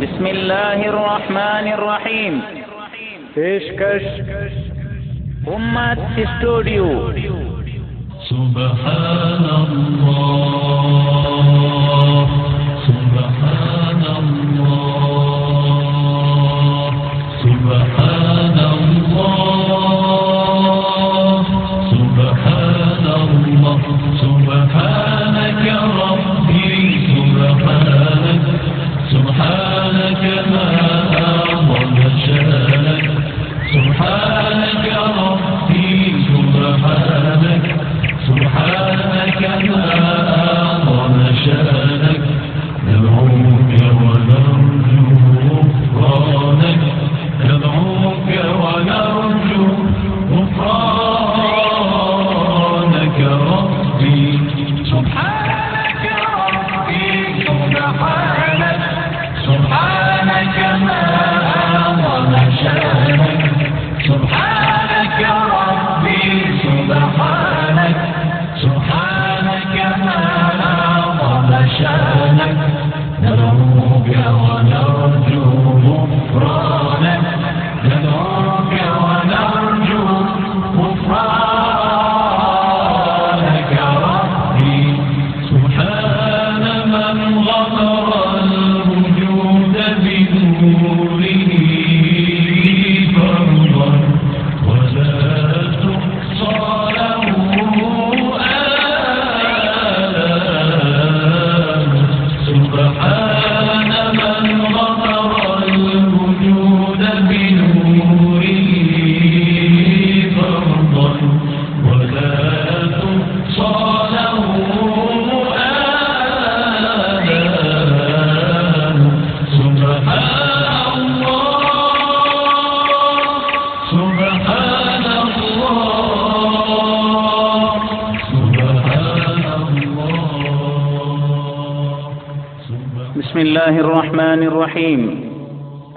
بسم الله الرحمن الرحيم پیشکش أمة استوديو سبحان الله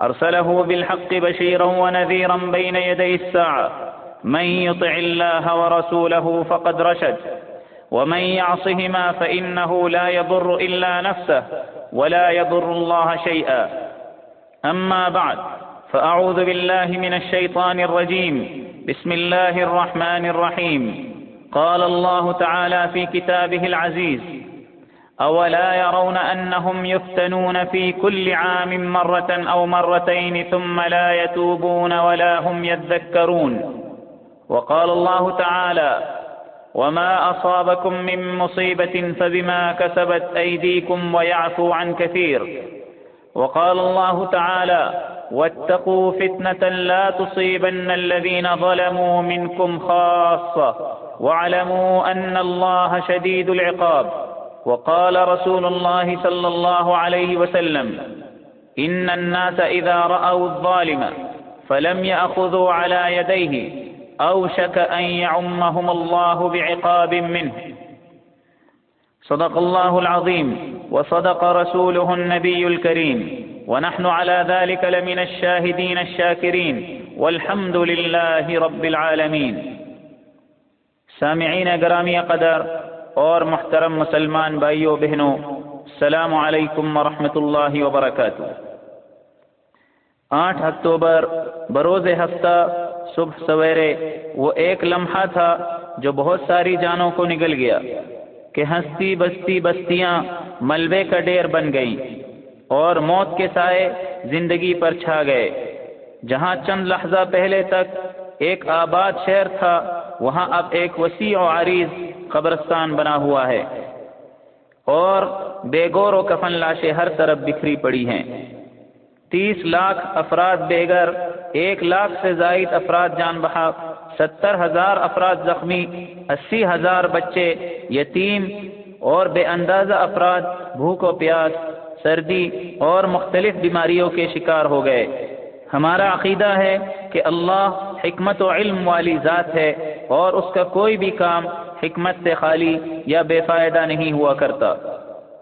أرسله بالحق بشيرا ونذيرا بين يدي الساعة. من يطع الله ورسوله فقد رشد. ومن يعصهما فإنه لا يضر إلا نفسه ولا يضر الله شيئا. أما بعد فأعوذ بالله من الشيطان الرجيم. بسم الله الرحمن الرحيم. قال الله تعالى في كتابه العزيز أولا يرون أنهم يفتنون في كل عام مرة أو مرتين ثم لا يتوبون ولا هم يذكرون. وقال الله تعالى وما أصابكم من مصيبة فبما كسبت أيديكم ويعفو عن كثير. وقال الله تعالى واتقوا فتنة لا تصيبن الذين ظلموا منكم خاصة واعلموا أن الله شديد العقاب. وقال رسول الله صلى الله عليه وسلم إن الناس إذا رأوا الظالم فلم يأخذوا على يديه أوشك أن يعمهم الله بعقاب منه. صدق الله العظيم وصدق رسوله النبي الكريم ونحن على ذلك لمن الشاهدين الشاكرين والحمد لله رب العالمين. سامعین گرامی قدر اور محترم مسلمان بھائیوں بہنوں السلام علیکم ورحمۃ اللہ وبرکاتہ۔ آٹھ اکتوبر بروز ہفتہ صبح سویرے وہ ایک لمحہ تھا جو بہت ساری جانوں کو نگل گیا کہ ہستی بستی بستیاں ملبے کا ڈیر بن گئیں اور موت کے سائے زندگی پر چھا گئے۔ جہاں چند لحظہ پہلے تک ایک آباد شہر تھا، وہاں اب ایک وسیع و عریض قبرستان بنا ہوا ہے۔ اور بے گور و کفن لاشیں ہر طرف بکھری پڑی ہیں۔ تیس لاکھ افراد بے گھر ایک لاکھ سے زائد افراد جان بحق ستر ہزار افراد زخمی، اسی ہزار بچے، یتیم اور بے اندازہ افراد بھوک و پیاس، سردی اور مختلف بیماریوں کے شکار ہو گئے۔ ہمارا عقیدہ ہے کہ اللہ حکمت و علم والی ذات ہے اور اس کا کوئی بھی کام حکمت سے خالی یا بے فائدہ نہیں ہوا کرتا۔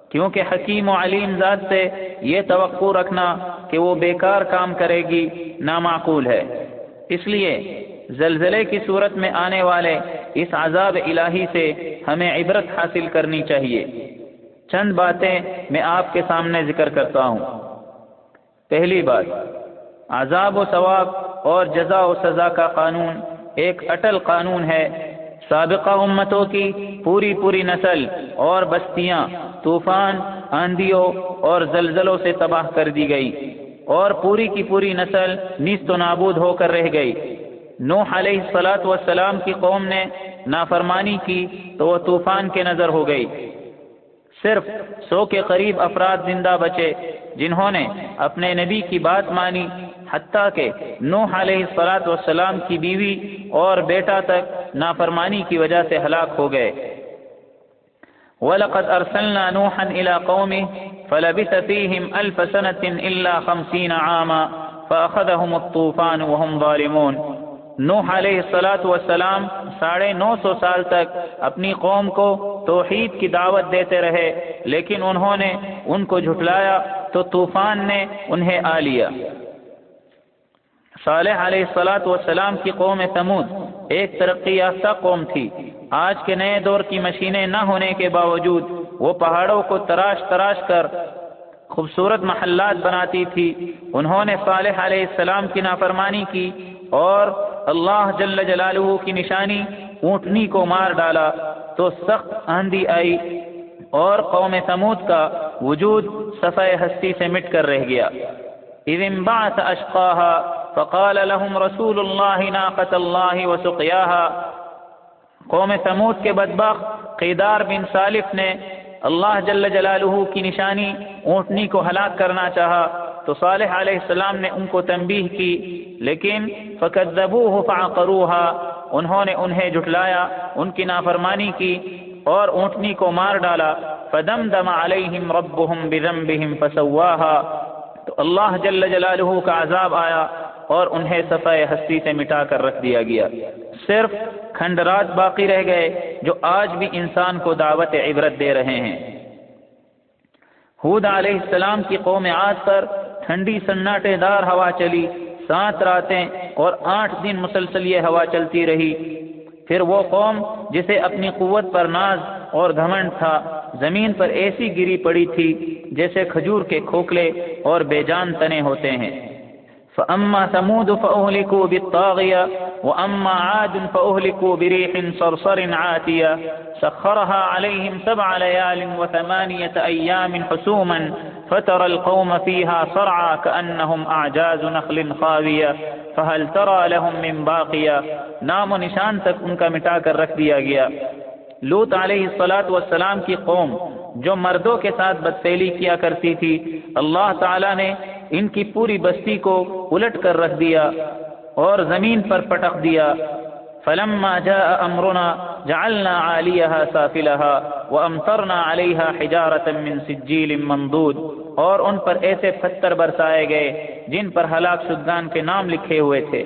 کیونکہ حکیم و علیم ذات سے یہ توقع رکھنا کہ وہ بیکار کام کرے گی نامعقول ہے۔ اس لیے زلزلے کی صورت میں آنے والے اس عذاب الہی سے ہمیں عبرت حاصل کرنی چاہیے۔ چند باتیں میں آپ کے سامنے ذکر کرتا ہوں۔ پہلی بات، عذاب و ثواب اور جزا و سزا کا قانون ایک اٹل قانون ہے۔ سابقہ امتوں کی پوری پوری نسل اور بستیاں، طوفان آندھیوں اور زلزلوں سے تباہ کر دی گئی۔ اور پوری کی پوری نسل نیست و نابود ہو کر رہ گئی۔ نوح علیہ السلاۃ والسلام کی قوم نے نافرمانی کی تو وہ طوفان کے نظر ہو گئی۔ صرف سو کے قریب افراد زندہ بچے جنہوں نے اپنے نبی کی بات مانی، حتیٰ کہ نوح علیہ السلاۃ والسلام کی بیوی اور بیٹا تک نافرمانی کی وجہ سے ہلاک ہو گئے۔ وَلَقَدْ أَرْسَلْنَا نُوحًا إِلَى قَوْمِهِ فَلَبِثَ فِيهِمْ أَلْفَ سَنَةٍ إِلَّا خَمْسِينَ عَامًا فَأَخَذَهُمُ الطُّوفَانُ وَهُمْ ظَالِمُونَ۔ نوح علیہ السلاۃ والسلام ساڑھے نو سو سال تک اپنی قوم کو توحید کی دعوت دیتے رہے، لیکن انہوں نے ان کو جھٹلایا تو طوفان نے انہیں آ لیا۔ صالح علیہ السلاۃ والسلام کی قوم تمود ایک ترقی یافتہ قوم تھی۔ آج کے نئے دور کی مشینیں نہ ہونے کے باوجود وہ پہاڑوں کو تراش تراش کر خوبصورت محلات بناتی تھی۔ انہوں نے صالح علیہ السلام کی نافرمانی کی اور اللہ جل جلالہ کی نشانی اونٹنی کو مار ڈالا تو سخت آندھی آئی اور قوم سمود کا وجود صفحہ ہستی سے مٹ کر رہ گیا۔ اذ انبعث اشقاها فقال لهم رسول الله ناقة الله وسقياها قوم سمود کے بدبخت قیدار بن صالف نے اللہ جل جلالہ کی نشانی اونٹنی کو ہلاک کرنا چاہا۔ تو صالح علیہ السلام نے ان کو تنبیہ کی، لیکن فکذبوه فعقروها، انہوں نے انہیں جھٹلایا، ان کی نافرمانی کی اور اونٹنی کو مار ڈالا۔ فدمدم علیہم ربهم بذنبهم فسواها تو اللہ جل جلالہ کا عذاب آیا اور انہیں صفحہ ہستی سے مٹا کر رکھ دیا گیا۔ صرف کھنڈرات باقی رہ گئے، جو آج بھی انسان کو دعوت عبرت دے رہے ہیں۔ حود علیہ السلام کی قوم عاد پر ٹھنڈی سناٹے دار ہوا چلی، سات راتیں اور آٹھ دن مسلسل یہ ہوا چلتی رہی۔ پھر وہ قوم جسے اپنی قوت پر ناز اور گھمنڈ تھا، زمین پر ایسی گری پڑی تھی جیسے کھجور کے کھوکھلے اور بے جان تنے ہوتے ہیں۔ فأما ثمود فأهلكوا بالطاغية وأما عاد فأهلكوا بريح صرصر عاتية سخرها عليهم سبع ليال وثمانية أيام حسوما فترى القوم فيها صرعى كأنهم أعجاز نخل خاوية، فهل ترى لهم من باقية؟ نام و نشان تک ان کا مٹا کر رکھ دیا گیا۔ لوت علیہ الصلاۃ والسلام کی قوم جو مردوں کے ساتھ بدفعلی کیا کرتی تھی، اللہ تعالی نے ان کی پوری بستی کو الٹ کر رکھ دیا اور زمین پر پٹک دیا۔ فلما جاء امرنا جعلنا عاليها سافلها وامطرنا عليها حجارة من سجيل منضود اور ان پر ایسے پتھر برسائے گئے جن پر ہلاک شدگان کے نام لکھے ہوئے تھے۔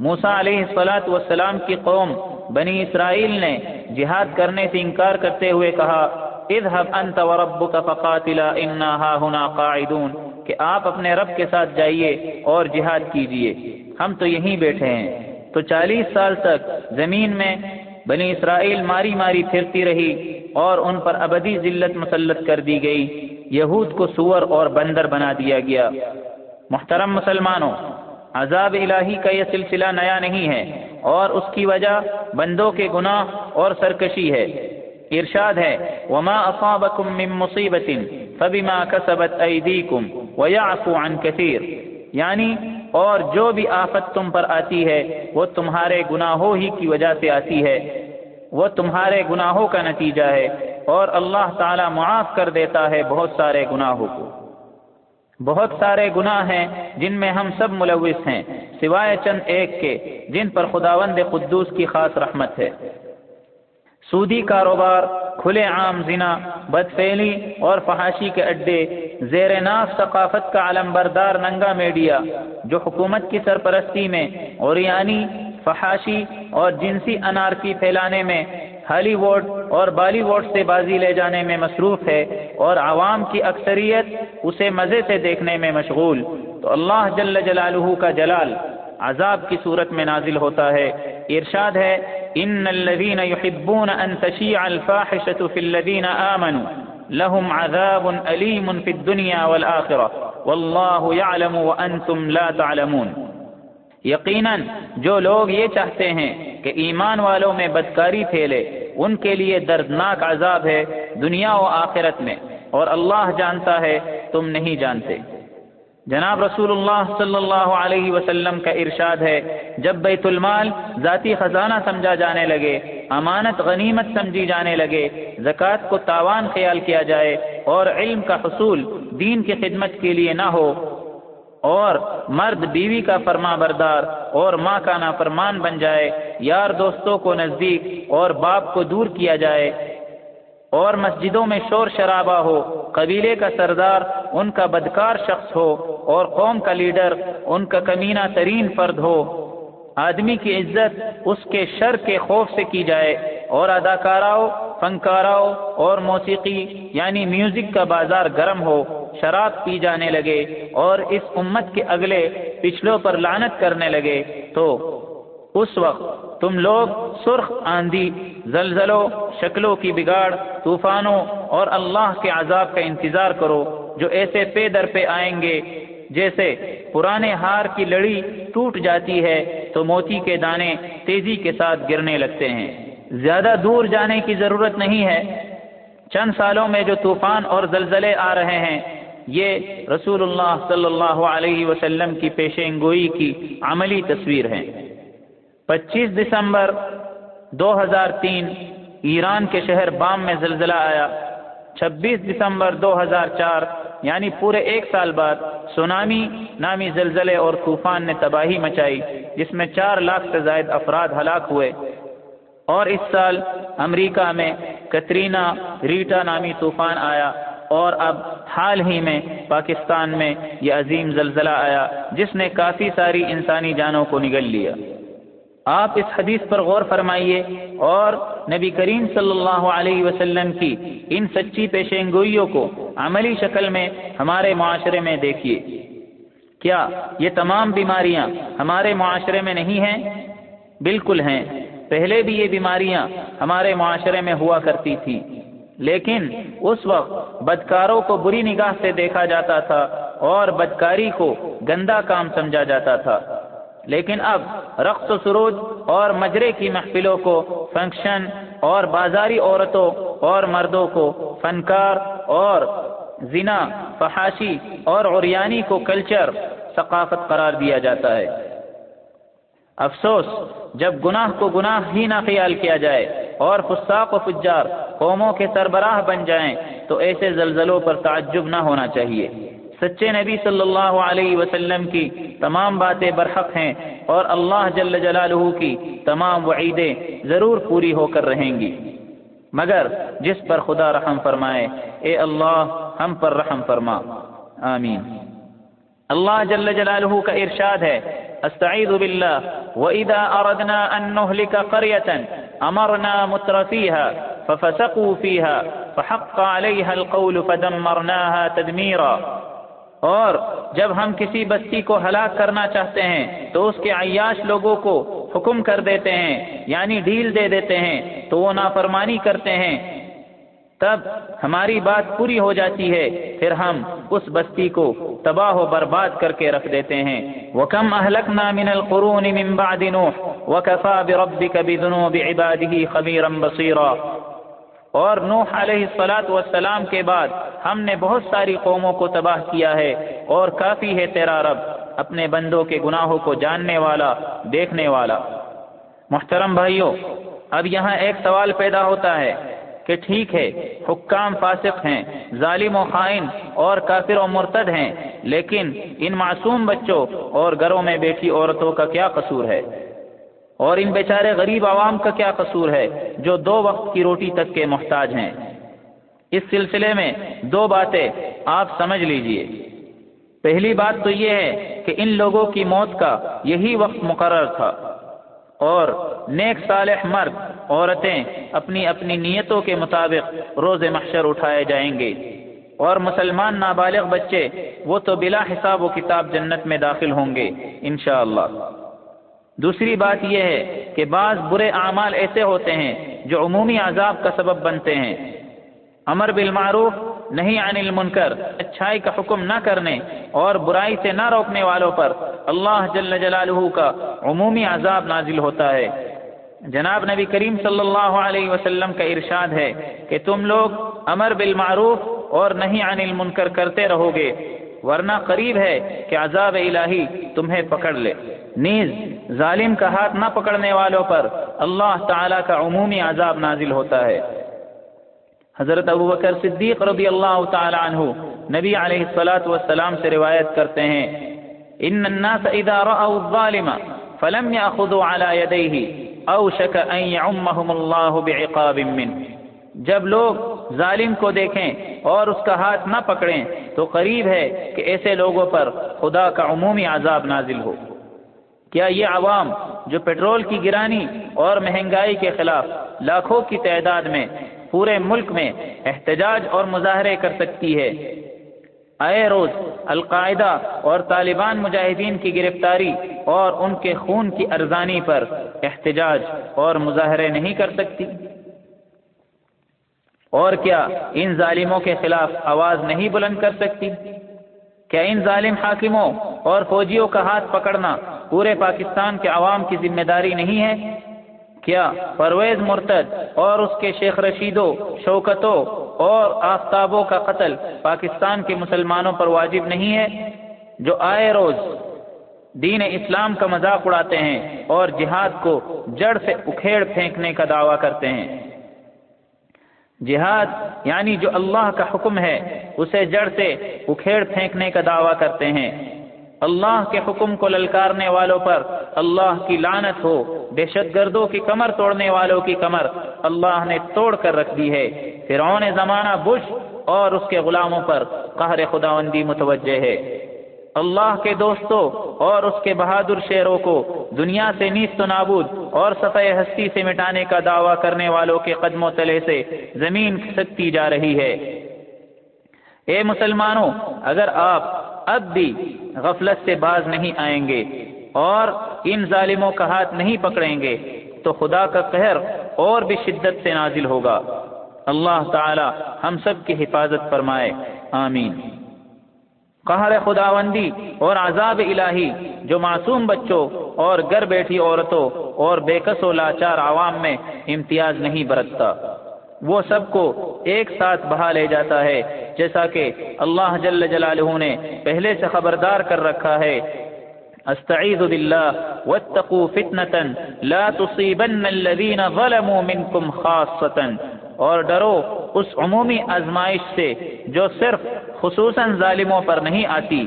موسا علیہ الصلاۃ والسلام کی قوم بنی اسرائیل نے جہاد کرنے سے انکار کرتے ہوئے کہا، اذهب انت وربك فقاتلا انا ها هنا قاعدون کہ آپ اپنے رب کے ساتھ جائیے اور جہاد کیجیے ہم تو یہیں بیٹھے ہیں۔ تو چالیس سال تک زمین میں بنی اسرائیل ماری ماری پھرتی رہی اور ان پر ابدی ذلت مسلط کر دی گئی۔ یہود کو سور اور بندر بنا دیا گیا۔ محترم مسلمانوں، عذاب الہی کا یہ سلسلہ نیا نہیں ہے اور اس کی وجہ بندوں کے گناہ اور سرکشی ہے۔ ارشاد ہے، وما اصابكم من مصیبت فبما كسبت ایدیکم ويعفو عن كثير۔ یعنی اور جو بھی آفت تم پر آتی ہے، وہ تمہارے گناہوں ہی کی وجہ سے آتی ہے۔ وہ تمہارے گناہوں کا نتیجہ ہے۔ اور اللہ تعالی معاف کر دیتا ہے بہت سارے گناہوں کو۔ بہت سارے گناہ ہیں جن میں ہم سب ملوث ہیں، سوائے چند ایک کے، جن پر خداوند قدوس کی خاص رحمت ہے۔ سودی کاروبار، کھلے عام زنا بدفیلی اور فحاشی کے اڈے، زیر ناف ثقافت کا علم بردار ننگا میڈیا، جو حکومت کی سرپرستی میں، اور یعنی فحاشی اور جنسی انارکی پھیلانے میں ہالی ووڈ اور بالی ووڈ سے بازی لے جانے میں مصروف ہے اور عوام کی اکثریت اسے مزے سے دیکھنے میں مشغول۔ تو اللہ جل جلالہ کا جلال عذاب کی صورت میں نازل ہوتا ہے۔ ارشاد ہے، ان الذين يحبون ان تشيع الفاحشه في الذين امنوا لهم عذاب اليم في الدنيا والاخره والله يعلم وانتم لا تعلمون۔ یقیناً جو لوگ یہ چاہتے ہیں کہ ایمان والوں میں بدکاری پھیلے، ان کے لیے دردناک عذاب ہے دنیا و آخرت میں، اور اللہ جانتا ہے تم نہیں جانتے۔ جناب رسول اللہ صلی اللہ علیہ وسلم کا ارشاد ہے، جب بیت المال ذاتی خزانہ سمجھا جانے لگے، امانت غنیمت سمجھی جانے لگے، زکوٰۃ کو تاوان خیال کیا جائے، اور علم کا حصول دین کی خدمت کے لیے نہ ہو اور مرد بیوی کا فرما بردار اور ماں کا نافرمان بن جائے، یار دوستوں کو نزدیک اور باپ کو دور کیا جائے۔ اور مسجدوں میں شور شرابہ ہو، قبیلے کا سردار ان کا بدکار شخص ہو، اور قوم کا لیڈر ان کا کمینہ ترین فرد ہو۔ آدمی کی عزت اس کے شر کے خوف سے کی جائے۔ اور اداکاراؤ فنکاراؤ اور موسیقی یعنی میوزک کا بازار گرم ہو۔ شراب پی جانے لگے اور اس امت کے اگلے پچھلوں پر لانت کرنے لگے تو اس وقت تم لوگ سرخ آندھی، زلزلوں، شکلوں کی بگاڑ، طوفانوں اور اللہ کے عذاب کا انتظار کرو جو ایسے پے در پہ آئیں گے۔ جیسے پرانے ہار کی لڑی ٹوٹ جاتی ہے تو موتی کے دانے تیزی کے ساتھ گرنے لگتے ہیں۔ زیادہ دور جانے کی ضرورت نہیں ہے۔ چند سالوں میں جو طوفان اور زلزلے آ رہے ہیں یہ رسول اللہ صلی اللہ علیہ وسلم کی پیشین گوئی کی عملی تصویر ہے پچیس دسمبر دو ہزار تین ایران کے شہر بام میں زلزلہ آیا۔ چھبیس دسمبر دو ہزار چار یعنی پورے ایک سال بعد، سونامی نامی زلزلے اور طوفان نے تباہی مچائی، جس میں چار لاکھ سے زائد افراد ہلاک ہوئے۔ اور اس سال امریکہ میں کترینا ریٹا نامی طوفان آیا۔ اور اب حال ہی میں پاکستان میں یہ عظیم زلزلہ آیا جس نے کافی ساری انسانی جانوں کو نگل لیا۔ آپ اس حدیث پر غور فرمائیے اور نبی کریم صلی اللہ علیہ وسلم کی ان سچی پیشین گوئیوں کو عملی شکل میں ہمارے معاشرے میں دیکھیے۔ کیا یہ تمام بیماریاں ہمارے معاشرے میں نہیں ہیں؟ بالکل ہیں۔ پہلے بھی یہ بیماریاں ہمارے معاشرے میں ہوا کرتی تھی لیکن اس وقت بدکاروں کو بری نگاہ سے دیکھا جاتا تھا اور بدکاری کو گندا کام سمجھا جاتا تھا۔ لیکن اب رقص و سروج اور مجرے کی محفلوں کو، فنکشن اور بازاری عورتوں اور مردوں کو، فنکار اور زنا، فحاشی اور عریانی کو کلچر، ثقافت قرار دیا جاتا ہے۔ افسوس، جب گناہ کو گناہ ہی نہ خیال کیا جائے۔ اور فساق و فجار، قوموں کے سربراہ بن جائیں، تو ایسے زلزلوں پر تعجب نہ ہونا چاہیے۔ سچے نبی صلی اللہ علیہ وسلم کی تمام باتیں برحق ہیں اور اللہ جل جلالہ کی تمام وعیدیں ضرور پوری ہو کر رہیں گی۔ مگر جس پر خدا رحم فرمائے، اے اللہ، ہم پر رحم فرما۔ آمین۔ اللہ جل جلالہ کا ارشاد ہے استعیذ باللہ وَإِذَا أَرَدْنَا أَن نُهْلِكَ قَرْيَةً أَمَرْنَا مُتْرَفِيهَا فَفَسَقُوا فِيهَا فَحَقَّ عَلَيْهَا الْقَوْلُ فَدَمَّرْنَاهَا تَدْمِيرًا. اور جب ہم کسی بستی کو ہلاک کرنا چاہتے ہیں تو اس کے عیاش لوگوں کو حکم کر دیتے ہیں یعنی ڈھیل دے دیتے ہیں، تو وہ نافرمانی کرتے ہیں۔ تب ہماری بات پوری ہو جاتی ہے، پھر ہم اس بستی کو تباہ و برباد کر کے رکھ دیتے ہیں۔ وَكَمْ أَهْلَكْنَا مِنَ الْقُرُونِ مِن بَعْدِ نُوحٍ وَكَفَى بِرَبِّكَ بِذُنُوبِ عِبَادِهِ خَبِيرًا بَصِيرًا۔ اور نوح علیہ السلاۃ والسلام کے بعد ہم نے بہت ساری قوموں کو تباہ کیا ہے، اور کافی ہے تیرا رب، اپنے بندوں کے گناہوں کو جاننے والا، دیکھنے والا۔ محترم بھائیوں اب یہاں ایک سوال پیدا ہوتا ہے۔ کہ ٹھیک ہے، حکام فاسق ہیں، ظالم و خائن اور کافر و مرتد ہیں، لیکن ان معصوم بچوں اور گھروں میں بیٹھی عورتوں کا کیا قصور ہے؟ اور ان بیچارے غریب عوام کا کیا قصور ہے جو دو وقت کی روٹی تک کے محتاج ہیں؟ اس سلسلے میں دو باتیں آپ سمجھ لیجیے۔ پہلی بات تو یہ ہے کہ ان لوگوں کی موت کا یہی وقت مقرر تھا۔ اور نیک صالح مرد عورتیں اپنی اپنی نیتوں کے مطابق روز محشر اٹھائے جائیں گے۔ اور مسلمان نابالغ بچے وہ تو بلا حساب و کتاب جنت میں داخل ہوں گے، انشاءاللہ۔ دوسری بات یہ ہے کہ بعض برے اعمال ایسے ہوتے ہیں جو عمومی عذاب کا سبب بنتے ہیں۔ امر بالمعروف نہیں عن المنکر، اچھائی کا حکم نہ کرنے اور برائی سے نہ روکنے والوں پر اللہ جل جلالہ کا عمومی عذاب نازل ہوتا ہے۔ جناب نبی کریم صلی اللہ علیہ وسلم کا ارشاد ہے کہ تم لوگ امر بالمعروف اور نہیں عن المنکر کرتے رہو گے، ورنہ قریب ہے کہ عذاب الہی تمہیں پکڑ لے۔ نیز ظالم کا ہاتھ نہ پکڑنے والوں پر اللہ تعالی کا عمومی عذاب نازل ہوتا ہے۔ حضرت ابو بکر صدیق رضی اللہ تعالی عنہ نبی علیہ الصلاۃ والسلام سے روایت کرتے ہیں، ان الناس اذا راوا الظالم فلم ياخذوا على يديه اوشك ان يعمهم الله بعقاب منه. جب لوگ ظالم کو دیکھیں اور اس کا ہاتھ نہ پکڑیں، تو قریب ہے کہ ایسے لوگوں پر خدا کا عمومی عذاب نازل ہو۔ کیا یہ عوام جو پیٹرول کی گرانی اور مہنگائی کے خلاف لاکھوں کی تعداد میں پورے ملک میں احتجاج اور مظاہرے کر سکتی ہے۔ آئے روز القاعدہ اور طالبان مجاہدین کی گرفتاری اور ان کے خون کی ارزانی پر احتجاج اور مظاہرے نہیں کر سکتی۔ اور کیا ان ظالموں کے خلاف آواز نہیں بلند کر سکتی؟ کیا ان ظالم حاکموں اور فوجیوں کا ہاتھ پکڑنا پورے پاکستان کے عوام کی ذمہ داری نہیں ہے؟ کیا، پرویز مرتد اور اس کے شیخ رشیدوں، شوکتوں اور آفتابوں کا قتل پاکستان کے مسلمانوں پر واجب نہیں ہے؟ جو آئے روز دین اسلام کا مذاق اڑاتے ہیں اور جہاد کو جڑ سے اکھیڑ پھینکنے کا دعویٰ کرتے ہیں۔ جہاد یعنی جو اللہ کا حکم ہے، اسے جڑ سے اکھیڑ پھینکنے کا دعویٰ کرتے ہیں۔ اللہ کے حکم کو للکارنے والوں پر اللہ کی لانت ہو، دہشت گردوں کی کمر توڑنے والوں کی کمر اللہ نے توڑ کر رکھ دی ہے۔ فرعون زمانہ بش اور اس کے غلاموں پر قہر خداوندی متوجہ ہے۔ اللہ کے دوستوں اور اس کے بہادر شیروں کو دنیا سے نیست و نابود اور سطح ہستی سے مٹانے کا دعویٰ کرنے والوں کے قدم و تلے سے زمین کھسکتی جا رہی ہے۔ اے مسلمانوں، اگر آپ اب بھی غفلت سے باز نہیں آئیں گے اور ان ظالموں کا ہاتھ نہیں پکڑیں گے، تو خدا کا قہر اور بھی شدت سے نازل ہوگا۔ اللہ تعالی ہم سب کی حفاظت فرمائے، آمین۔ قہر خداوندی اور عذاب الہی جو معصوم بچوں اور گھر بیٹھی عورتوں اور بے کس و لاچار عوام میں امتیاز نہیں برتتا۔ وہ سب کو ایک ساتھ بہا لے جاتا ہے۔ جیسا کہ اللہ جل جلالہ نے پہلے سے خبردار کر رکھا ہے۔ استعیذ باللہ واتقوا فتنة لا تصیبن الذین ظلموا منکم خاصتا۔ اور ڈرو اس عمومی آزمائش سے جو صرف خصوصاً ظالموں پر نہیں آتی۔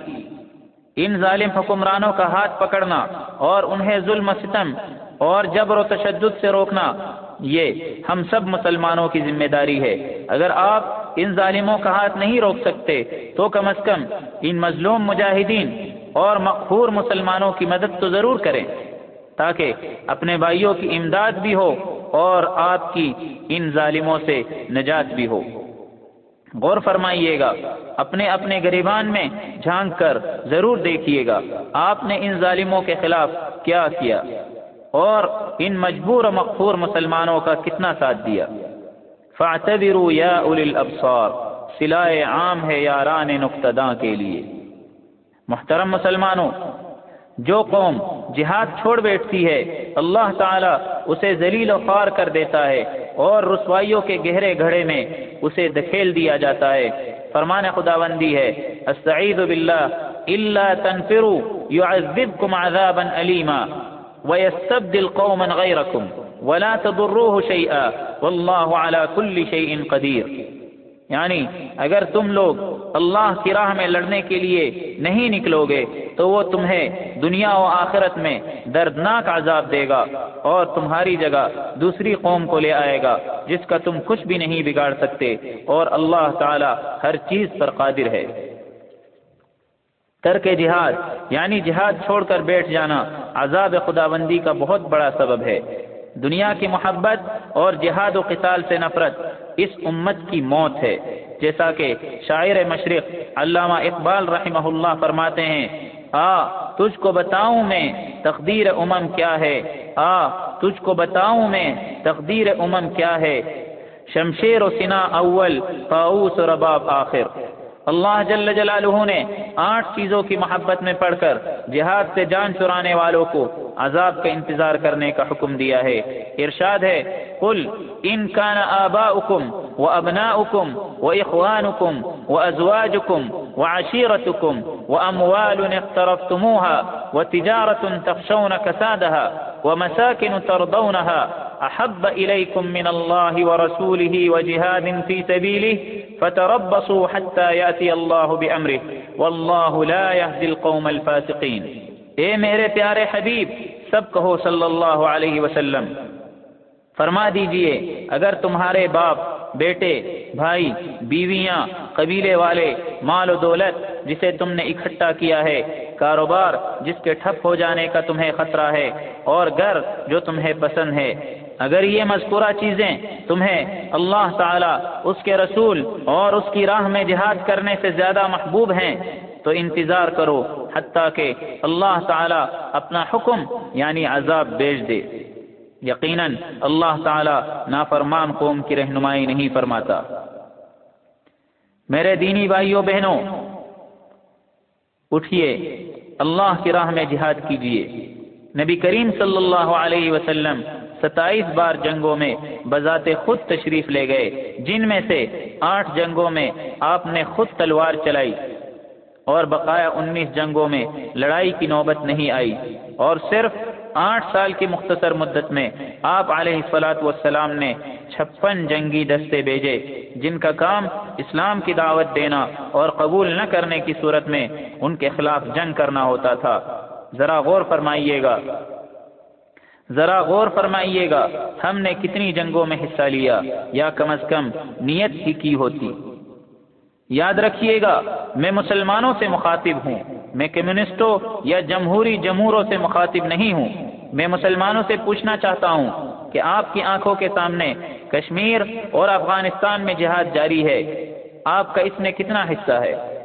ان ظالم حکمرانوں کا ہاتھ پکڑنا اور انہیں ظلم ستم اور جبر و تشدد سے روکنا یہ ہم سب مسلمانوں کی ذمہ داری ہے۔ اگر آپ ان ظالموں کا ہاتھ نہیں روک سکتے، تو کم از کم ان مظلوم مجاہدین اور مقہور مسلمانوں کی مدد تو ضرور کریں۔ تاکہ اپنے بھائیوں کی امداد بھی ہو اور آپ کی ان ظالموں سے نجات بھی ہو۔ غور فرمائیے گا، اپنے اپنے گریبان میں جھانک کر ضرور دیکھیے گا۔ آپ نے ان ظالموں کے خلاف کیا کیا؟ اور ان مجبور و مقفور مسلمانوں کا کتنا ساتھ دیا۔ فاعتبروا یا اولی الابصار، سلائے عام ہے یاران نقتداں کے لیے۔ محترم مسلمانوں، جو قوم جہاد چھوڑ بیٹھتی ہے، اللہ تعالیٰ اسے ذلیل و خوار کر دیتا ہے اور رسوائیوں کے گہرے گھڑے میں اسے دکھیل دیا جاتا ہے۔ فرمان خداوندی ہے، استعیذ باللہ، الا تنفروا يعذبكم عذابا علیما ويستبدل قوما غيركم ولا تضروه شيئا والله على كل شيء قدير۔ یعنی اگر تم لوگ اللہ کی راہ میں لڑنے کے لیے نہیں نکلو گے تو وہ تمہیں دنیا و آخرت میں دردناک عذاب دے گا اور تمہاری جگہ دوسری قوم کو لے آئے گا، جس کا تم کچھ بھی نہیں بگاڑ سکتے اور اللہ تعالی ہر چیز پر قادر ہے۔ ترک جہاد یعنی جہاد چھوڑ کر بیٹھ جانا عذاب خدا بندی کا بہت بڑا سبب ہے۔ دنیا کی محبت اور جہاد و قتال سے نفرت اس امت کی موت ہے۔ جیسا کہ شاعر مشرق علامہ اقبال رحمہ اللہ فرماتے ہیں، آ، تجھ کو بتاؤں میں تقدیر امم کیا ہے۔ آ، تجھ کو بتاؤں میں تقدیر امم کیا ہے۔ شمشیر و سنا اول و رباب آخر۔ اللہ جل جلالہ نے آٹھ چیزوں کی محبت میں پڑھ کر جہاد سے جان چرانے والوں کو عذاب کا انتظار کرنے کا حکم دیا ہے۔ ارشاد ہے، قل ان کان آباؤکم و ابناؤکم و اخوانکم و ازواجکم و عشیرتکم و اموال اقترفتموها و تجارت تخشون کسادها ومساكن ترضونها أحب إليكم من الله ورسوله وجهاد في سبيله فتربصوا حتى يأتي الله بأمره. والله لا يهدي القوم الفاسقين. اے میرے پیارے حبیب، سب کہو صلی اللہ علیہ وسلم. فرما دیجیے، اگر تمہارے باپ، بیٹے، بھائی، بیویاں، قبیلے والے، مال و دولت، جسے تم نے اکٹھا کیا ہے، کاروبار جس کے ٹھپ ہو جانے کا تمہیں خطرہ ہے، اور گھر جو تمہیں پسند ہے اگر یہ مذکورہ چیزیں تمہیں اللہ تعالی، اس کے رسول اور اس کی راہ میں جہاد کرنے سے زیادہ محبوب ہیں، تو انتظار کرو حتیٰ کہ اللہ تعالی اپنا حکم یعنی عذاب بیچ دے۔ یقیناً اللہ تعالی نافرمان قوم کی رہنمائی نہیں فرماتا۔ میرے دینی بھائیوں بہنوں، اٹھیے، اللہ کی راہ میں جہاد کیجیے نبی کریم صلی اللہ علیہ وسلم ستائیس بار جنگوں میں بذات خود تشریف لے گئے، جن میں سے آٹھ جنگوں میں آپ نے خود تلوار چلائی اور بقایا انیس جنگوں میں لڑائی کی نوبت نہیں آئی۔ اور صرف آٹھ سال کی مختصر مدت میں آپ علیہ السلاۃ والسلام نے چھپن جنگی دستے بھیجے، جن کا کام اسلام کی دعوت دینا اور قبول نہ کرنے کی صورت میں ان کے خلاف جنگ کرنا ہوتا تھا۔ ذرا غور فرمائیے گا۔ ذرا غور فرمائیے گا، ہم نے کتنی جنگوں میں حصہ لیا، یا کم از کم نیت ہی کی ہوتی۔ یاد رکھیے گا، میں مسلمانوں سے مخاطب ہوں، میں کمیونسٹوں یا جمہوری جمہوروں سے مخاطب نہیں ہوں۔ میں مسلمانوں سے پوچھنا چاہتا ہوں کہ آپ کی آنکھوں کے سامنے کشمیر اور افغانستان میں جہاد جاری ہے، آپ کا اس میں کتنا حصہ ہے؟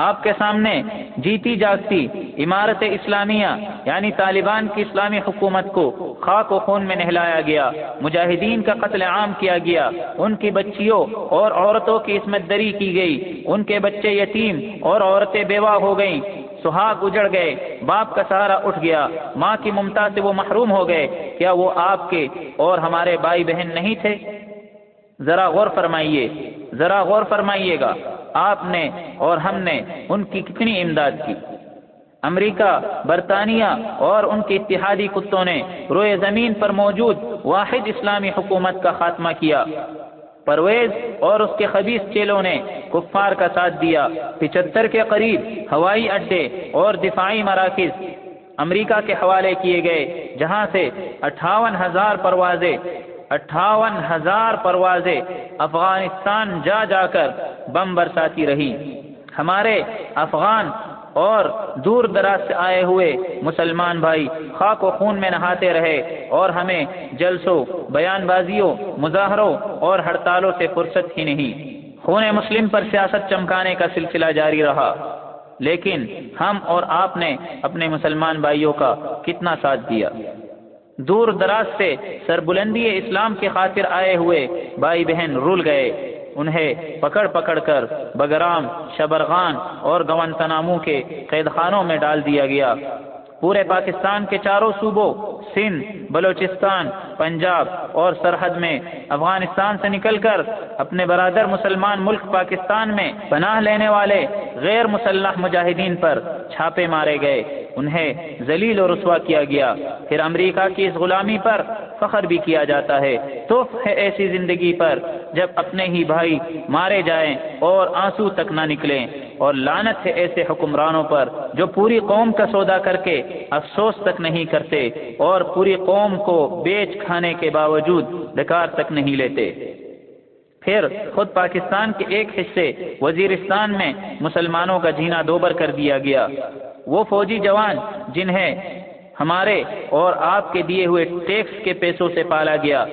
آپ کے سامنے جیتی جاگتی عمارت اسلامیہ یعنی طالبان کی اسلامی حکومت کو خاک و خون میں نہلایا گیا، مجاہدین کا قتل عام کیا گیا، ان کی بچیوں اور عورتوں کی عصمت دری کی گئی، ان کے بچے یتیم اور عورتیں بیوہ ہو گئیں، سہاگ اجڑ گئے، باپ کا سہارا اٹھ گیا، ماں کی ممتا سے وہ محروم ہو گئے، کیا وہ آپ کے اور ہمارے بھائی بہن نہیں تھے؟ ذرا غور فرمائیے، ذرا غور فرمائیے گا۔ آپ نے اور ہم نے ان کی کتنی امداد کی۔ امریکہ، برطانیہ اور ان کے اتحادی کتوں نے روئے زمین پر موجود واحد اسلامی حکومت کا خاتمہ کیا۔ پرویز اور اس کے خبیص چیلوں نے کفار کا ساتھ دیا۔ پچہتر کے قریب ہوائی اڈے اور دفاعی مراکز امریکہ کے حوالے کیے گئے، جہاں سے اٹھاون ہزار پروازیں اٹھاون ہزار پروازیں افغانستان جا جا کر بم برساتی رہی۔ ہمارے افغان اور دور دراز سے آئے ہوئے مسلمان بھائی خاک و خون میں نہاتے رہے اور ہمیں جلسوں بیان بازیوں مظاہروں اور ہڑتالوں سے فرصت ہی نہیں۔ خون مسلم پر سیاست چمکانے کا سلسلہ جاری رہا۔ لیکن ہم اور آپ نے اپنے مسلمان بھائیوں کا کتنا ساتھ دیا؟ دور دراز سے سربلندی اسلام کے خاطر آئے ہوئے بھائی بہن رول گئے۔ انہیں پکڑ پکڑ کر بگرام، شبرغان اور گوانتنامو کے قید خانوں میں ڈال دیا گیا۔ پورے پاکستان کے چاروں صوبوں، سندھ بلوچستان، پنجاب اور سرحد میں افغانستان سے نکل کر اپنے برادر مسلمان ملک پاکستان میں پناہ لینے والے غیر مسلح مجاہدین پر چھاپے مارے گئے۔ انہیں ذلیل و رسوا کیا گیا۔ پھر امریکہ کی اس غلامی پر فخر بھی کیا جاتا ہے۔ تو ہے ایسی زندگی پر جب اپنے ہی بھائی مارے جائیں اور آنسو تک نہ نکلیں۔ اور لانت ہے ایسے حکمرانوں پر جو پوری قوم کا سودا کر کے افسوس تک نہیں کرتے اور پوری قوم قوم کو بیچ کھانے کے باوجود ڈکار تک نہیں لیتے۔ پھر خود پاکستان کے ایک حصے وزیرستان میں مسلمانوں کا جینا دوبر کر دیا گیا۔ وہ فوجی جوان جنہیں ہمارے اور آپ کے دیے ہوئے ٹیکس کے پیسوں سے پالا گیا۔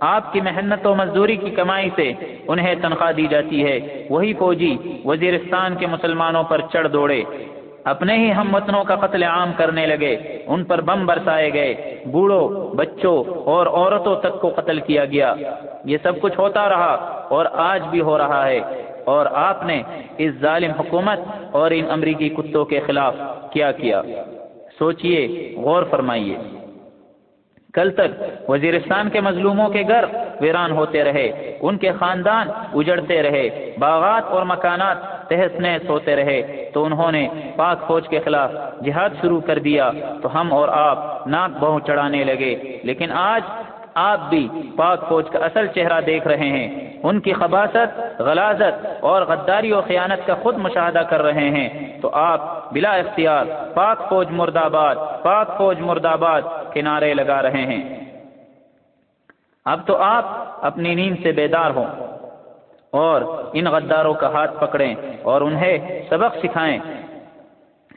آپ کی محنت و مزدوری کی کمائی سے انہیں تنخواہ دی جاتی ہے۔ وہی فوجی وزیرستان کے مسلمانوں پر چڑھ دوڑے۔ اپنے ہی ہم وطنوں کا قتل عام کرنے لگے، ان پر بم برسائے گئے۔ بوڑھوں، بچوں اور عورتوں تک کو قتل کیا گیا۔ یہ سب کچھ ہوتا رہا اور آج بھی ہو رہا ہے۔ اور آپ نے اس ظالم حکومت اور ان امریکی کتوں کے خلاف کیا کیا۔ سوچئے، غور فرمائیے۔ کل تک وزیرستان کے مظلوموں کے گھر ویران ہوتے رہے، ان کے خاندان اجڑتے رہے، باغات اور مکانات تہس نہس ہوتے رہے۔ تو انہوں نے پاک فوج کے خلاف جہاد شروع کر دیا۔ تو ہم اور آپ ناک بہو چڑھانے لگے۔ لیکن آج آپ بھی پاک فوج کا اصل چہرہ دیکھ رہے ہیں۔ ان کی خباصت غلازت اور غداری و خیانت کا خود مشاہدہ کر رہے ہیں۔ تو آپ بلا اختیار پاک فوج مرد آباد، پاک فوج مرد آباد کے نعرے لگا رہے ہیں۔ اب تو آپ اپنی نیند سے بیدار ہوں اور ان غداروں کا ہاتھ پکڑیں اور انہیں سبق سکھائیں۔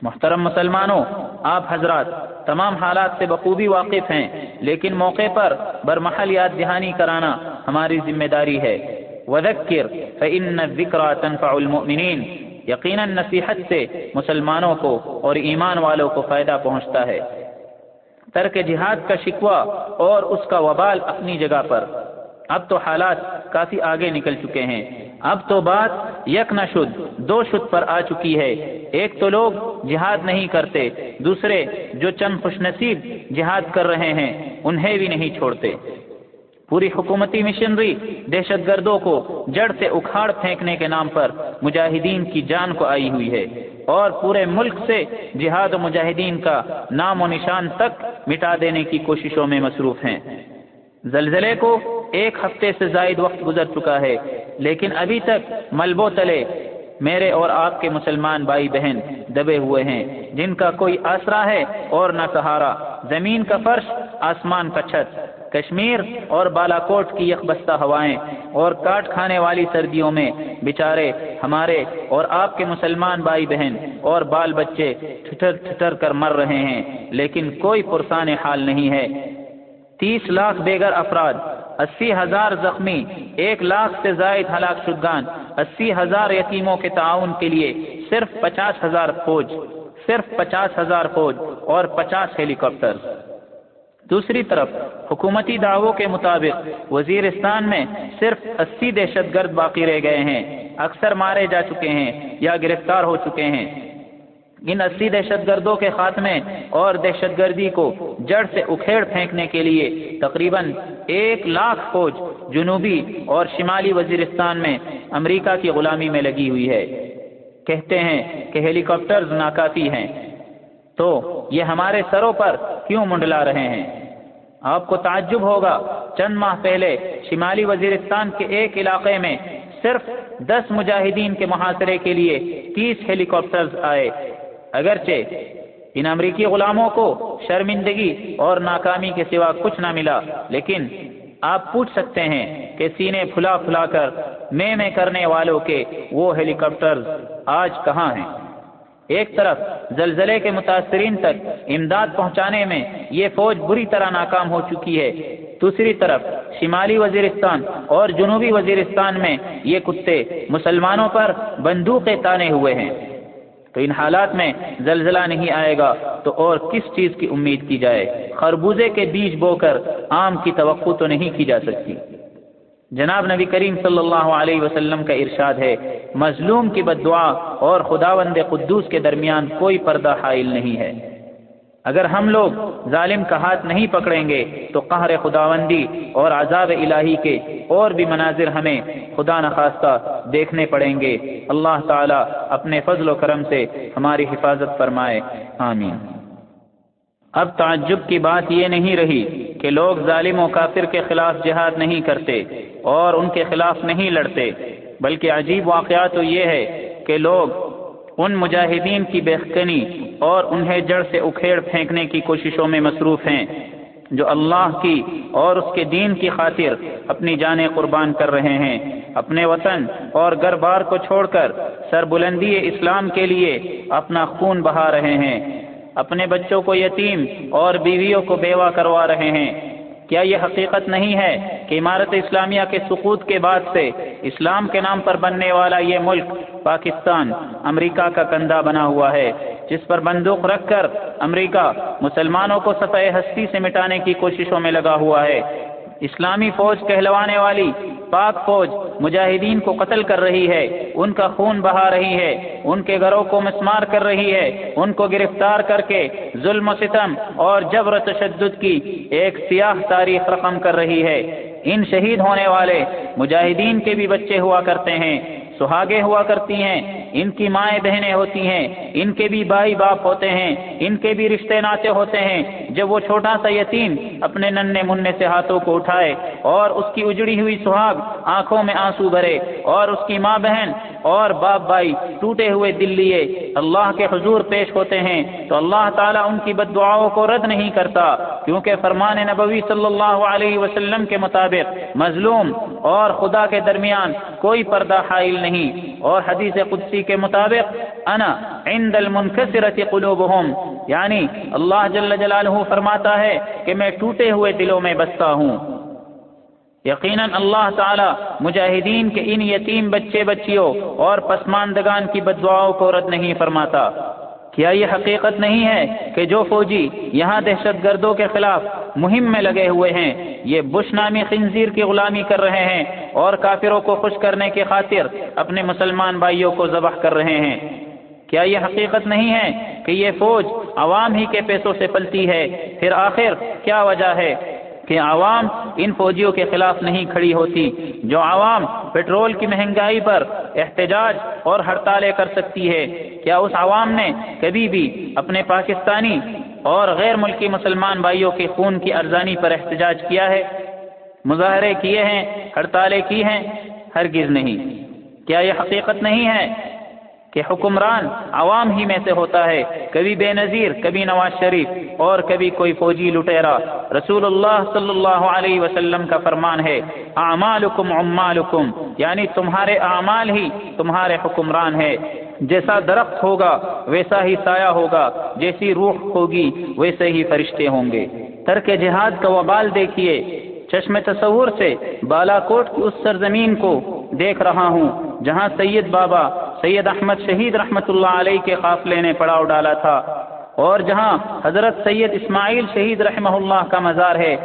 محترم مسلمانوں، آپ حضرات تمام حالات سے بخوبی واقف ہیں، لیکن موقع پر برمحل یاد دہانی کرانا ہماری ذمہ داری ہے۔ وذکر، فإن الذکرى تنفع المؤمنین یقیناً نصیحت سے مسلمانوں کو اور ایمان والوں کو فائدہ پہنچتا ہے۔ ترک جہاد کا شکوہ اور اس کا وبال اپنی جگہ پر۔ اب تو حالات کافی آگے نکل چکے ہیں۔ اب تو بات یک نہ شد، دو شد پر آ چکی ہے۔ ایک تو لوگ جہاد نہیں کرتے، دوسرے جو چند خوش نصیب جہاد کر رہے ہیں، انہیں بھی نہیں چھوڑتے۔ پوری حکومتی مشنری دہشت گردوں کو جڑ سے اکھاڑ پھینکنے کے نام پر مجاہدین کی جان کو آئی ہوئی ہے اور پورے ملک سے جہاد و مجاہدین کا نام و نشان تک مٹا دینے کی کوششوں میں مصروف ہیں۔ زلزلے کو ایک ہفتے سے زائد وقت گزر چکا ہے، لیکن ابھی تک ملبو تلے میرے اور آپ کے مسلمان بھائی بہن دبے ہوئے ہیں، جن کا کوئی آسرا ہے اور نہ سہارا۔ زمین کا فرش، آسمان کا چھت۔ کشمیر اور بالا کوٹ کی یکبستہ ہوائیں اور کاٹ کھانے والی سردیوں میں بیچارے، ہمارے اور آپ کے مسلمان بھائی بہن اور بال بچے ٹھٹر ٹھٹر کر مر رہے ہیں، لیکن کوئی پرسان حال نہیں ہے۔ تیس لاکھ بے گھر افراد، اسی ہزار زخمی، ایک لاکھ سے زائد ہلاک شدگان، اسی ہزار یتیموں کے تعاون کے لیے صرف پچاس ہزار فوج، صرف پچاس ہزار فوج اور پچاس ہیلی کاپٹر دوسری طرف، حکومتی دعووں کے مطابق وزیرستان میں صرف اسی دہشت گرد باقی رہ گئے ہیں، اکثر مارے جا چکے ہیں یا گرفتار ہو چکے ہیں۔ ان اسی دہشت گردوں کے خاتمے اور دہشت گردی کو جڑ سے اکھیڑ پھینکنے کے لیے تقریباً ایک لاکھ فوج جنوبی اور شمالی وزیرستان میں امریکہ کی غلامی میں لگی ہوئی ہے۔ کہتے ہیں کہ ہیلی کاپٹرز ناکافی ہیں۔ تو یہ ہمارے سروں پر کیوں منڈلا رہے ہیں؟ آپ کو تعجب ہوگا۔ چند ماہ پہلے شمالی وزیرستان کے ایک علاقے میں صرف دس مجاہدین کے محاصرے کے لیے تیس ہیلی کاپٹرز آئے۔ اگرچہ ان امریکی غلاموں کو شرمندگی اور ناکامی کے سوا کچھ نہ ملا، لیکن آپ پوچھ سکتے ہیں کہ سینے پھلا پھلا کر میں میں کرنے والوں کے وہ ہیلی کاپٹر آج کہاں ہیں؟ ایک طرف زلزلے کے متاثرین تک امداد پہنچانے میں یہ فوج بری طرح ناکام ہو چکی ہے۔ دوسری طرف شمالی وزیرستان اور جنوبی وزیرستان میں یہ کتے مسلمانوں پر بندوقیں تانے ہوئے ہیں۔ تو ان حالات میں زلزلہ نہیں آئے گا تو اور کس چیز کی امید کی جائے؟ خربوزے کے بیج بو کر آم کی توقع تو نہیں کی جا سکتی۔ جناب نبی کریم صلی اللہ علیہ وسلم کا ارشاد ہے، مظلوم کی بد دعا اور خداوند قدوس کے درمیان کوئی پردہ حائل نہیں ہے۔ اگر ہم لوگ ظالم کا ہاتھ نہیں پکڑیں گے، تو قہر خداوندی اور عذاب الہی کے اور بھی مناظر ہمیں خدا نخواستہ دیکھنے پڑیں گے۔ اللہ تعالی اپنے فضل و کرم سے ہماری حفاظت فرمائے۔ آمین۔ اب تعجب کی بات یہ نہیں رہی کہ لوگ ظالم و کافر کے خلاف جہاد نہیں کرتے اور ان کے خلاف نہیں لڑتے، بلکہ عجیب واقعہ تو یہ ہے کہ لوگ ان مجاہدین کی بےخنی اور انہیں جڑ سے اکھیڑ پھینکنے کی کوششوں میں مصروف ہیں، جو اللہ کی اور اس کے دین کی خاطر اپنی جانیں قربان کر رہے ہیں۔ اپنے وطن اور گھر بار کو چھوڑ کر سر بلندی اسلام کے لیے اپنا خون بہا رہے ہیں۔ اپنے بچوں کو یتیم اور بیویوں کو بیوہ کروا رہے ہیں۔ کیا یہ حقیقت نہیں ہے کہ عمارت اسلامیہ کے سقوط کے بعد سے اسلام کے نام پر بننے والا یہ ملک پاکستان امریکہ کا کندھا بنا ہوا ہے، جس پر بندوق رکھ کر امریکہ مسلمانوں کو سطح ہستی سے مٹانے کی کوششوں میں لگا ہوا ہے۔ اسلامی فوج کہلوانے والی پاک فوج مجاہدین کو قتل کر رہی ہے، ان کا خون بہا رہی ہے، ان کے گھروں کو مسمار کر رہی ہے، ان کو گرفتار کر کے ظلم و ستم اور جبر تشدد کی ایک سیاہ تاریخ رقم کر رہی ہے۔ ان شہید ہونے والے مجاہدین کے بھی بچے ہوا کرتے ہیں، سہاگے ہوا کرتی ہیں، ان کی مائیں بہنیں ہوتی ہیں، ان کے بھی بھائی باپ ہوتے ہیں، ان کے بھی رشتے ناطے ہوتے ہیں جب وہ چھوٹا سا یتیم اپنے ننے منع سے ہاتھوں کو اٹھائے اور اس کی اجڑی ہوئی سہاگ آنکھوں میں آنسو بھرے اور اس کی ماں بہن اور باپ بھائی ٹوٹے ہوئے دل لیے اللہ کے حضور پیش ہوتے ہیں، تو اللہ تعالیٰ ان کی بد دعاؤں کو رد نہیں کرتا، کیونکہ فرمان نبوی صلی اللہ علیہ وسلم کے مطابق مظلوم اور خدا کے درمیان کوئی پردہ حائل نہیں۔ اور حدیث قدسی کے مطابق، انا عند المنکسرت قلوبهم یعنی اللہ جل جلالہ فرماتا ہے کہ میں ٹوٹے ہوئے دلوں میں بستا ہوں۔ یقیناً اللہ تعالی مجاہدین کے ان یتیم بچے بچیوں اور پسماندگان کی بدعاؤں کو رد نہیں فرماتا۔ کیا یہ حقیقت نہیں ہے کہ جو فوجی یہاں دہشت گردوں کے خلاف مہم میں لگے ہوئے ہیں، یہ بش نامی خنزیر کی غلامی کر رہے ہیں اور کافروں کو خوش کرنے کی خاطر اپنے مسلمان بھائیوں کو ذبح کر رہے ہیں۔ کیا یہ حقیقت نہیں ہے کہ یہ فوج عوام ہی کے پیسوں سے پلتی ہے؟ پھر آخر کیا وجہ ہے؟ کہ عوام ان فوجیوں کے خلاف نہیں کھڑی ہوتی، جو عوام پیٹرول کی مہنگائی پر احتجاج اور ہڑتالیں کر سکتی ہے۔ کیا اس عوام نے کبھی بھی اپنے پاکستانی اور غیر ملکی مسلمان بھائیوں کے خون کی ارزانی پر احتجاج کیا ہے؟ مظاہرے کیے ہیں، ہڑتالیں کی ہیں، ہرگز نہیں۔ کیا یہ حقیقت نہیں ہے کہ حکمران عوام ہی میں سے ہوتا ہے، کبھی بے نظیر، کبھی نواز شریف اور کبھی کوئی فوجی لٹیرا رسول اللہ صلی اللہ علیہ وسلم کا فرمان ہے، اعمالکم عمالکم یعنی تمہارے اعمال ہی تمہارے حکمران ہے جیسا درخت ہوگا، ویسا ہی سایہ ہوگا، جیسی روح ہوگی، ویسے ہی فرشتے ہوں گے۔ ترک جہاد کا وبال دیکھیے، چشم تصور سے بالا کوٹ کی اس سرزمین کو دیکھ رہا ہوں، جہاں سید بابا سید احمد شہید رحمت اللہ علیہ کے قافلے نے پڑاؤ ڈالا تھا۔ اور جہاں حضرت سید اسماعیل شہید رحمہ اللہ کا مزار ہے،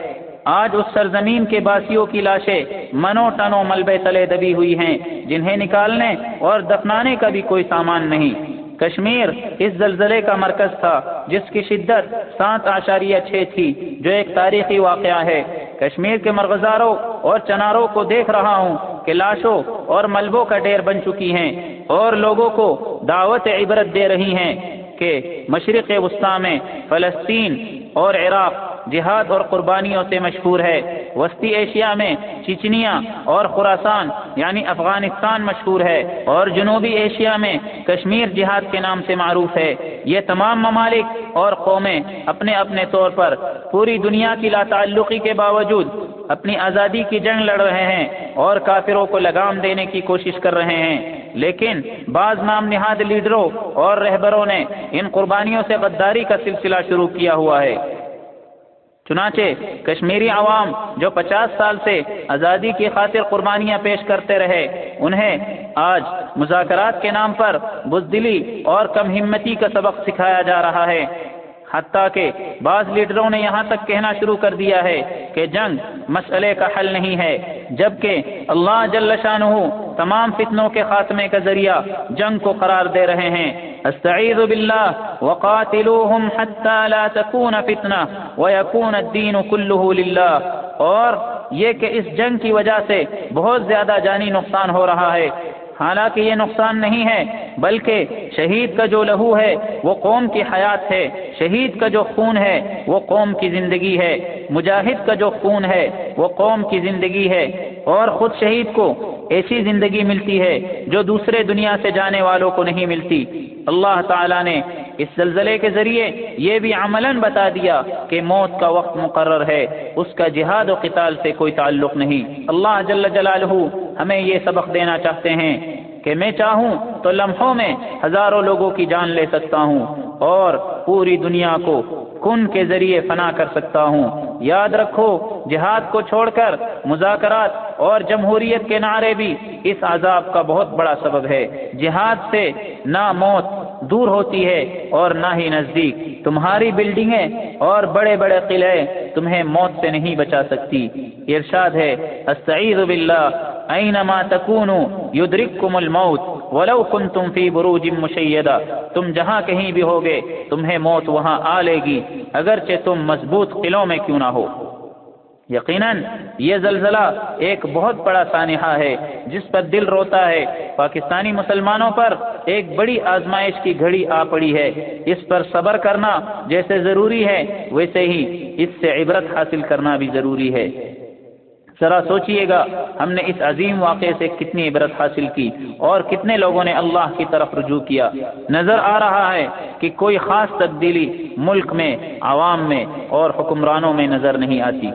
آج اس سرزمین کے باسیوں کی لاشیں منو ٹنو ملبے تلے دبی ہوئی ہیں، جنہیں نکالنے اور دفنانے کا بھی کوئی سامان نہیں۔ کشمیر اس زلزلے کا مرکز تھا، جس کی شدت سات آشاریہ چھ تھی، جو ایک تاریخی واقعہ ہے۔ کشمیر کے مرغزاروں اور چناروں کو دیکھ رہا ہوں کہ لاشوں اور ملبوں کا ڈیر بن چکی ہیں۔ اور لوگوں کو دعوت عبرت دے رہی ہیں کہ مشرق وسطی میں فلسطین اور عراق جہاد اور قربانیوں سے مشہور ہے۔ وسطی ایشیا میں چچنیا اور خوراسان یعنی افغانستان مشہور ہے اور جنوبی ایشیا میں کشمیر جہاد کے نام سے معروف ہے۔ یہ تمام ممالک اور قومیں اپنے اپنے طور پر پوری دنیا کی لا تعلقی کے باوجود اپنی آزادی کی جنگ لڑ رہے ہیں اور کافروں کو لگام دینے کی کوشش کر رہے ہیں۔ لیکن بعض نام نہاد لیڈروں اور رہبروں نے ان قربانیوں سے غداری کا سلسلہ شروع کیا ہوا ہے۔ چنانچہ کشمیری عوام جو پچاس سال سے آزادی کی خاطر قربانیاں پیش کرتے رہے، انہیں آج مذاکرات کے نام پر بزدلی اور کم ہمتی کا سبق سکھایا جا رہا ہے۔ حتیٰ کہ بعض لیڈروں نے یہاں تک کہنا شروع کر دیا ہے کہ جنگ مسئلے کا حل نہیں ہے، جبکہ اللہ جل شانہ تمام فتنوں کے خاتمے کا ذریعہ جنگ کو قرار دے رہے ہیں۔ استعیذ باللہ وقاتلوہم حتی لا تکون فتنہ ویکون الدین کلہ للہ۔ اور یہ کہ اس جنگ کی وجہ سے بہت زیادہ جانی نقصان ہو رہا ہے۔ حالانکہ یہ نقصان نہیں ہے، بلکہ شہید کا جو لہو ہے، وہ قوم کی حیات ہے۔ شہید کا جو خون ہے، وہ قوم کی زندگی ہے۔ مجاہد کا جو خون ہے، وہ قوم کی زندگی ہے۔ اور خود شہید کو ایسی زندگی ملتی ہے جو دوسرے دنیا سے جانے والوں کو نہیں ملتی۔ اللہ تعالیٰ نے اس زلزلے کے ذریعے یہ بھی عملاً بتا دیا کہ موت کا وقت مقرر ہے۔ اس کا جہاد و قتال سے کوئی تعلق نہیں۔ اللہ جل جلالہ ہمیں یہ سبق دینا چاہتے ہیں کہ میں چاہوں تو لمحوں میں ہزاروں لوگوں کی جان لے سکتا ہوں اور پوری دنیا کو کن کے ذریعے فنا کر سکتا ہوں۔ یاد رکھو، جہاد کو چھوڑ کر مذاکرات اور جمہوریت کے نعرے بھی اس عذاب کا بہت بڑا سبب ہے۔ جہاد سے نہ موت دور ہوتی ہے اور نہ ہی نزدیک۔ تمہاری بلڈنگیں اور بڑے بڑے قلعے تمہیں موت سے نہیں بچا سکتی۔ ارشاد ہے، استعیذ باللہ، اینما تکونو یدرککم الموت ولو کنتم فی بروج مشیدہ۔ تم جہاں کہیں بھی ہوگے، تمہیں موت وہاں آ لے گی، اگرچہ تم مضبوط قلعوں میں کیوں نہ ہو۔ یقیناً یہ زلزلہ ایک بہت بڑا سانحہ ہے، جس پر دل روتا ہے۔ پاکستانی مسلمانوں پر ایک بڑی آزمائش کی گھڑی آ پڑی ہے۔ اس پر صبر کرنا جیسے ضروری ہے، ویسے ہی اس سے عبرت حاصل کرنا بھی ضروری ہے۔ ذرا سوچئے گا، ہم نے اس عظیم واقعے سے کتنی عبرت حاصل کی اور کتنے لوگوں نے اللہ کی طرف رجوع کیا۔ نظر آ رہا ہے کہ کوئی خاص تبدیلی ملک میں، عوام میں اور حکمرانوں میں نظر نہیں آتی۔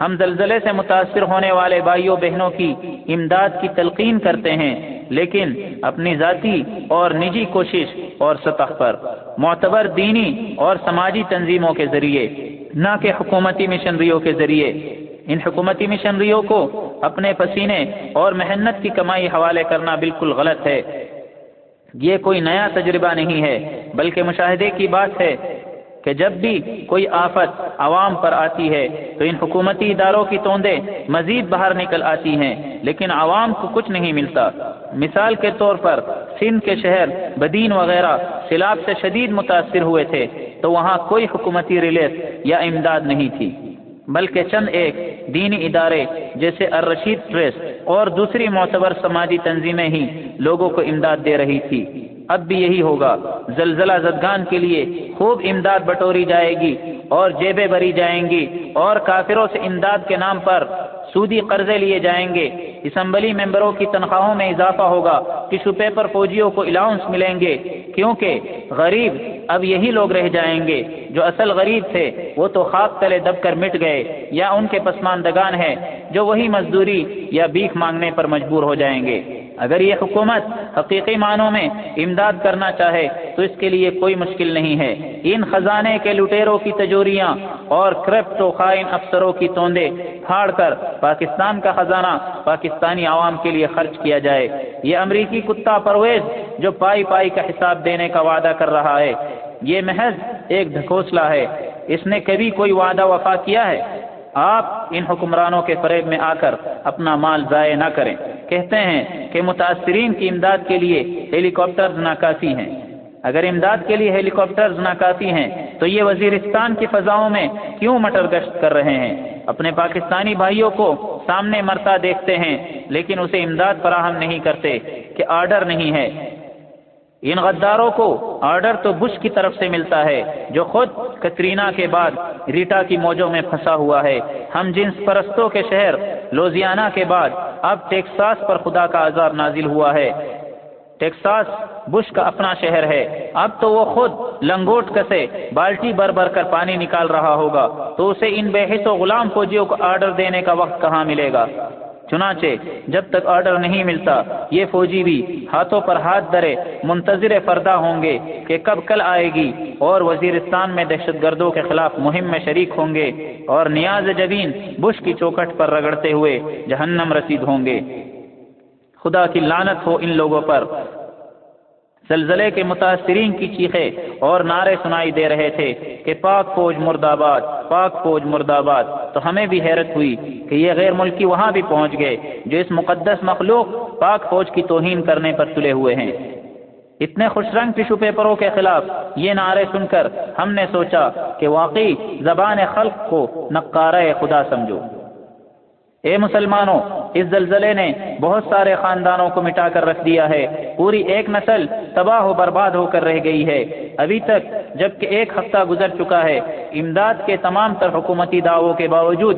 ہم زلزلے سے متاثر ہونے والے بھائیوں بہنوں کی امداد کی تلقین کرتے ہیں، لیکن اپنی ذاتی اور نجی کوشش اور سطح پر، معتبر دینی اور سماجی تنظیموں کے ذریعے، نہ کہ حکومتی مشنریوں کے ذریعے۔ ان حکومتی مشنریوں کو اپنے پسینے اور محنت کی کمائی حوالے کرنا بالکل غلط ہے۔ یہ کوئی نیا تجربہ نہیں ہے، بلکہ مشاہدے کی بات ہے۔ کہ جب بھی کوئی آفت عوام پر آتی ہے تو ان حکومتی اداروں کی توندیں مزید باہر نکل آتی ہیں، لیکن عوام کو کچھ نہیں ملتا۔ مثال کے طور پر سندھ کے شہر بدین وغیرہ سیلاب سے شدید متاثر ہوئے تھے، تو وہاں کوئی حکومتی ریلیف یا امداد نہیں تھی، بلکہ چند ایک دینی ادارے جیسے الرشید ٹریس اور دوسری معتبر سماجی تنظیمیں ہی لوگوں کو امداد دے رہی تھی۔ اب بھی یہی ہوگا۔ زلزلہ زدگان کے لیے خوب امداد بٹوری جائے گی اور جیبیں بری جائیں گی اور کافروں سے امداد کے نام پر سودی قرضے لیے جائیں گے۔ اسمبلی ممبروں کی تنخواہوں میں اضافہ ہوگا۔ ٹیشو پیپر فوجیوں کو الاؤنس ملیں گے۔ کیونکہ غریب اب یہی لوگ رہ جائیں گے۔ جو اصل غریب تھے، وہ تو خاک تلے دب کر مٹ گئے یا ان کے پسماندگان ہیں جو وہی مزدوری یا بیک مانگنے پر مجبور ہو جائیں گے۔ اگر یہ حکومت حقیقی معنوں میں امداد کرنا چاہے تو اس کے لیے کوئی مشکل نہیں ہے۔ ان خزانے کے لٹیروں کی تجوریاں اور کرپٹ و خائن افسروں کی توندے پھاڑ کر پاکستان کا خزانہ پاکستانی عوام کے لیے خرچ کیا جائے۔ یہ امریکی کتا پرویز جو پائی پائی کا حساب دینے کا وعدہ کر رہا ہے۔ یہ محض ایک ڈھکوسلا ہے۔ اس نے کبھی کوئی وعدہ وفا کیا ہے؟ آپ ان حکمرانوں کے فریب میں آ کر اپنا مال ضائع نہ کریں۔ کہتے ہیں کہ متاثرین کی امداد کے لیے ہیلی کاپٹرز ناکافی ہیں۔ اگر امداد کے لیے ہیلی کاپٹرز ناکافی ہیں، تو یہ وزیرستان کی فضاؤں میں کیوں مٹر گشت کر رہے ہیں؟ اپنے پاکستانی بھائیوں کو سامنے مرتا دیکھتے ہیں، لیکن اسے امداد فراہم نہیں کرتے کہ آرڈر نہیں ہے۔ ان غداروں کو آرڈر تو بش کی طرف سے ملتا ہے، جو خود کترینا کے بعد ریٹا کی موجوں میں پھنسا ہوا ہے۔ ہم جنس پرستوں کے شہر لوزیانہ کے بعد اب ٹیکساس پر خدا کا عذاب نازل ہوا ہے۔ ٹیکساس بش کا اپنا شہر ہے۔ اب تو وہ خود لنگوٹ کسے بالٹی بر بر کر پانی نکال رہا ہوگا۔ تو اسے ان بے حص و غلام فوجیوں کو آرڈر دینے کا وقت کہاں ملے گا؟ چنانچہ جب تک آرڈر نہیں ملتا، یہ فوجی بھی ہاتھوں پر ہاتھ درے منتظر فردہ ہوں گے کہ کب کل آئے گی اور وزیرستان میں دہشت گردوں کے خلاف مہم میں شریک ہوں گے اور نیاز جبین بش کی چوکٹ پر رگڑتے ہوئے جہنم رسید ہوں گے۔ خدا کی لانت ہو ان لوگوں پر۔ زلزلے کے متاثرین کی چیخیں اور نعرے سنائی دے رہے تھے کہ پاک فوج مرد آباد، پاک فوج مرد آباد۔ تو ہمیں بھی حیرت ہوئی کہ یہ غیر ملکی وہاں بھی پہنچ گئے جو اس مقدس مخلوق پاک فوج کی توہین کرنے پر تلے ہوئے ہیں۔ اتنے خوش رنگ ٹیشو پیپروں کے خلاف یہ نعرے سن کر ہم نے سوچا کہ واقعی زبان خلق کو نقارہ خدا سمجھو۔ اے مسلمانوں، اس زلزلے نے بہت سارے خاندانوں کو مٹا کر رکھ دیا ہے۔ پوری ایک نسل تباہ و برباد ہو کر رہ گئی ہے۔ ابھی تک جبکہ ایک ہفتہ گزر چکا ہے، امداد کے تمام تر حکومتی دعووں کے باوجود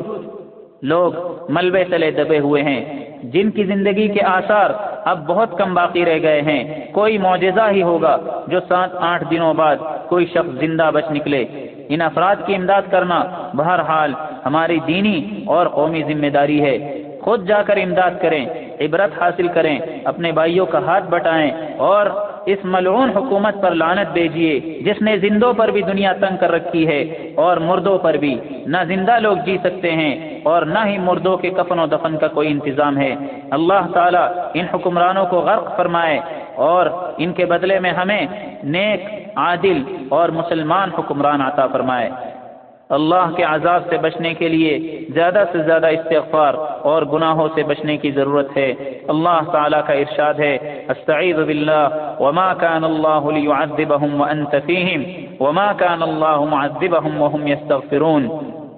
لوگ ملبے تلے دبے ہوئے ہیں۔ جن کی زندگی کے آثار اب بہت کم باقی رہ گئے ہیں۔ کوئی معجزہ ہی ہوگا جو سات آٹھ دنوں بعد کوئی شخص زندہ بچ نکلے۔ ان افراد کی امداد کرنا بہرحال ہماری دینی اور قومی ذمہ داری ہے۔ خود جا کر امداد کریں، عبرت حاصل کریں، اپنے بھائیوں کا ہاتھ بٹائیں اور اس ملعون حکومت پر لانت بھیجیے جس نے زندوں پر بھی دنیا تنگ کر رکھی ہے اور مردوں پر بھی۔ نہ زندہ لوگ جی سکتے ہیں اور نہ ہی مردوں کے کفن و دفن کا کوئی انتظام ہے۔ اللہ تعالیٰ ان حکمرانوں کو غرق فرمائے اور ان کے بدلے میں ہمیں نیک عادل اور مسلمان حکمران عطا فرمائے۔ اللہ کے عذاب سے بچنے کے لیے زیادہ سے زیادہ استغفار اور گناہوں سے بچنے کی ضرورت ہے۔ اللہ تعالیٰ کا ارشاد ہے، استعیذ باللہ، وما كان اللہ لیعذبهم وانت فیہم، وما كان اللہ معذبهم وهم يستغفرون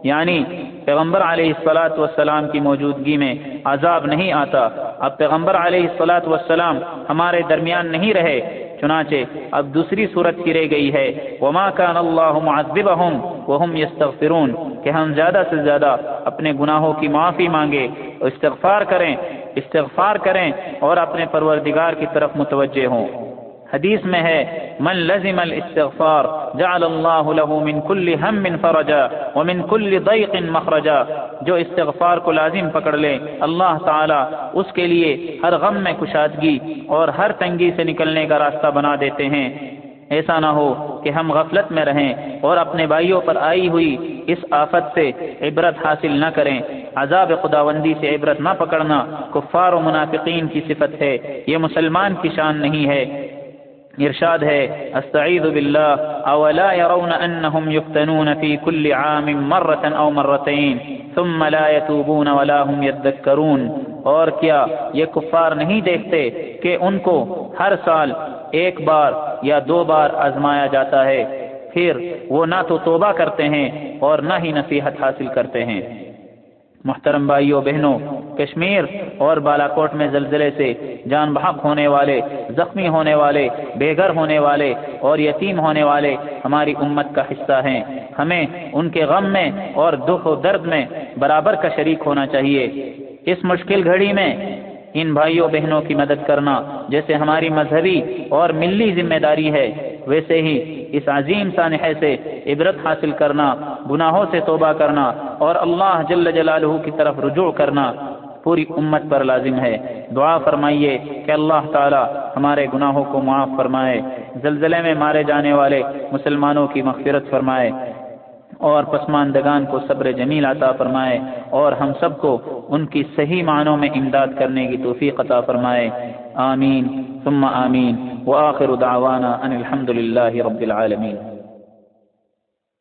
یعنی پیغمبر علیہ الصلاۃ والسلام کی موجودگی میں عذاب نہیں آتا۔ اب پیغمبر علیہ الصلاۃ والسلام ہمارے درمیان نہیں رہے۔ چنانچہ اب دوسری صورت کی رہ گئی ہے۔ وما کان اللہ معذبهم وهم يستغفرون کہ ہم زیادہ سے زیادہ اپنے گناہوں کی معافی مانگے استغفار کریں استغفار کریں اور اپنے پروردگار کی طرف متوجہ ہوں۔ حدیث میں ہے، من لزم الاستغفار جعل اللہ له من كل هم فرجا ومن كل ضيق مخرجا. جو استغفار کو لازم پکڑ لے، اللہ تعالی اس کے لیے ہر غم میں کشادگی اور ہر تنگی سے نکلنے کا راستہ بنا دیتے ہیں۔ ایسا نہ ہو کہ ہم غفلت میں رہیں اور اپنے بھائیوں پر آئی ہوئی اس آفت سے عبرت حاصل نہ کریں۔ عذاب خداوندی سے عبرت نہ پکڑنا کفار و منافقین کی صفت ہے، یہ مسلمان کی شان نہیں ہے۔ ارشاد ہے استعیذ باللہ اولا يرون انهم يفتنون في كل عام مرة او مرتين ثم لا يتوبون ولا هم يذكرون اور کیا یہ کفار نہیں دیکھتے کہ ان کو ہر سال ایک بار یا دو بار آزمایا جاتا ہے پھر وہ نہ تو توبہ کرتے ہیں اور نہ ہی نصیحت حاصل کرتے ہیں محترم بھائیوں، بہنوں، کشمیر اور بالا کوٹ میں زلزلے سے جان بحق ہونے والے، زخمی ہونے والے بے گھر ہونے والے اور یتیم ہونے والے ہماری امت کا حصہ ہیں۔ ہمیں ان کے غم میں اور دکھ و درد میں برابر کا شریک ہونا چاہیے۔ اس مشکل گھڑی میں ان بھائیوں بہنوں کی مدد کرنا جیسے ہماری مذہبی اور ملی ذمہ داری ہے۔ ویسے ہی اس عظیم سانحے سے عبرت حاصل کرنا، گناہوں سے توبہ کرنا اور اللہ جل جلالہ کی طرف رجوع کرنا پوری امت پر لازم ہے۔ دعا فرمائیے کہ اللہ تعالی ہمارے گناہوں کو معاف فرمائے، زلزلے میں مارے جانے والے مسلمانوں کی مغفرت فرمائے۔ اور پسماندگان کو صبر جمیل عطا فرمائے اور ہم سب کو ان کی صحیح معنوں میں امداد کرنے کی توفیق عطا فرمائے۔ آمین۔ ثم آمین۔ وآخر دعوانا ان الحمد للہ رب العالمین۔